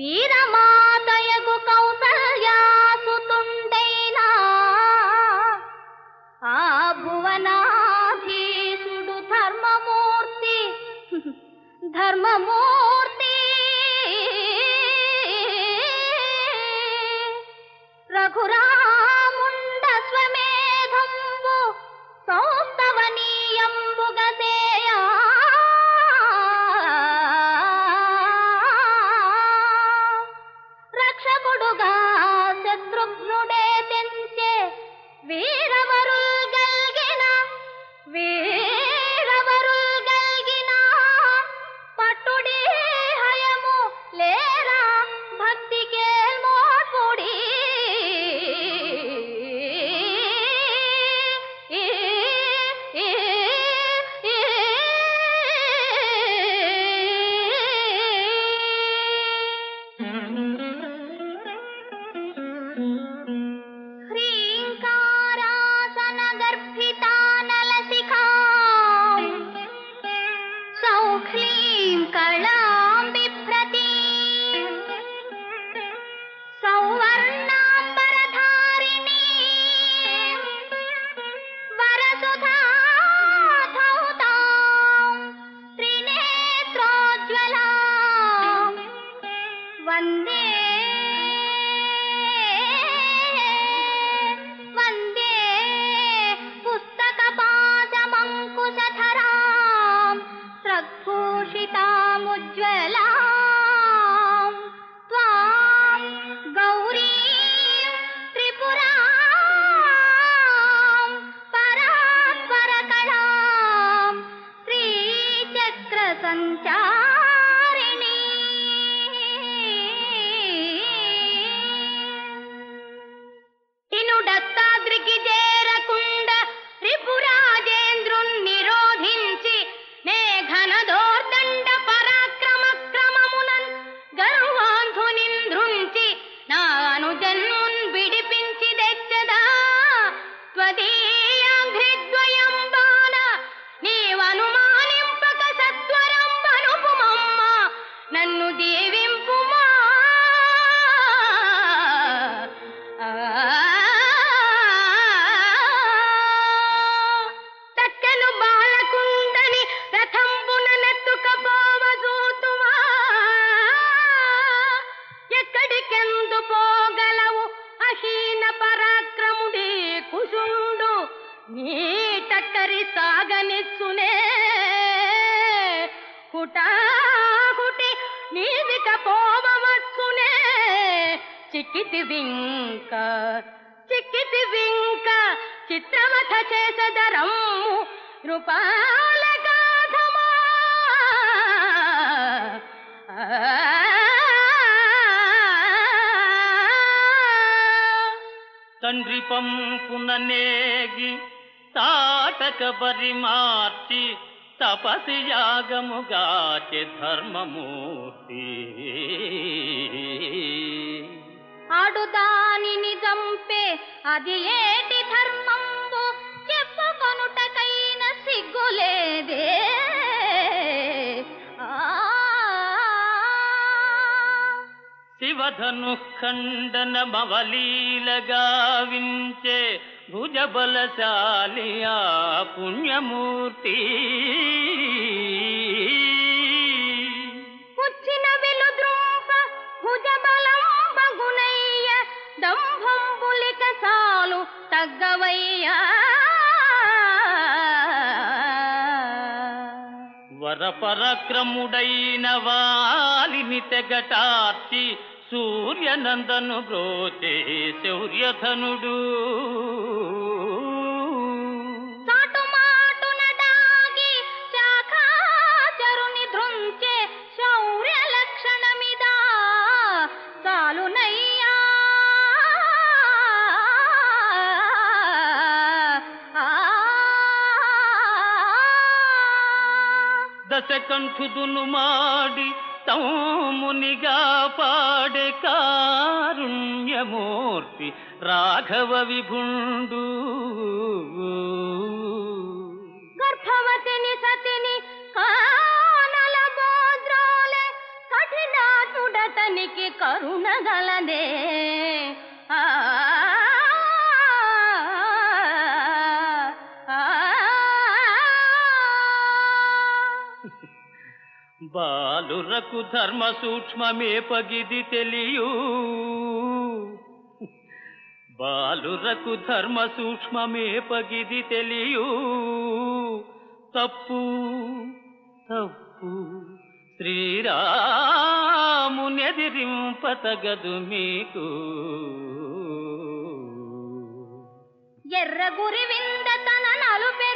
వీరమాతయగు కౌసల్యాసుతుండైనా? ఆ భువనాధీశుడు ధర్మమూర్తి ధర్మమూర్తి. రఘురా वे वन्दे वन्दे पुस्तकपाशमङ्कुशधरां स्रभूषितामुज्ज्वला టక్కరి సాగనిచ్చునే. హుటాహుటి నీదిక పోవచ్చునే చిక్కితి వింక చిక్కితి వింక చిత్రవథ చేసదరము నృపాల గాధమా. తండ్రి పంపున నేగి తాటక బరి మార్చి తపసి యాగముగాచె ధర్మమూర్తి. ఆడు దానిని చంపే అది ఏటి ధర్మంబు? చెప్పుకొనుటకైన సిగ్గులేదే. శివధను ఖండన మవలీలగా వించే భుజబలశాలి ఆ పుణ్యమూర్తి. పుచ్చిన వెలుద్రూప భుజబలం బగునయ్య దంభంబులిక సాలు తగ్గవయ్యా. వరపరక్రముడైన వాలిని తెగటార్చి సూర్యనందను బ్రోచే శౌర్యధనుడు. దశకంఠుదును మాడి తమ్మునిగా పాడే కారుణ్యమూర్తి రాఘవ విభుండు. గర్భవతిని సతిని కానల బోద్రోలే కఠినాతుడతనికి కరుణగలదే ఆ, బాలురకు ధర్మ సూక్ష్మమే పగిది తెలియు. బాలురకు ధర్మ సూక్ష్మమే పగిది తెలియు. తప్పు తప్పు శ్రీరామునెదిరింపతగదు మీకు. ఎర్ర గురి వింద నలుపే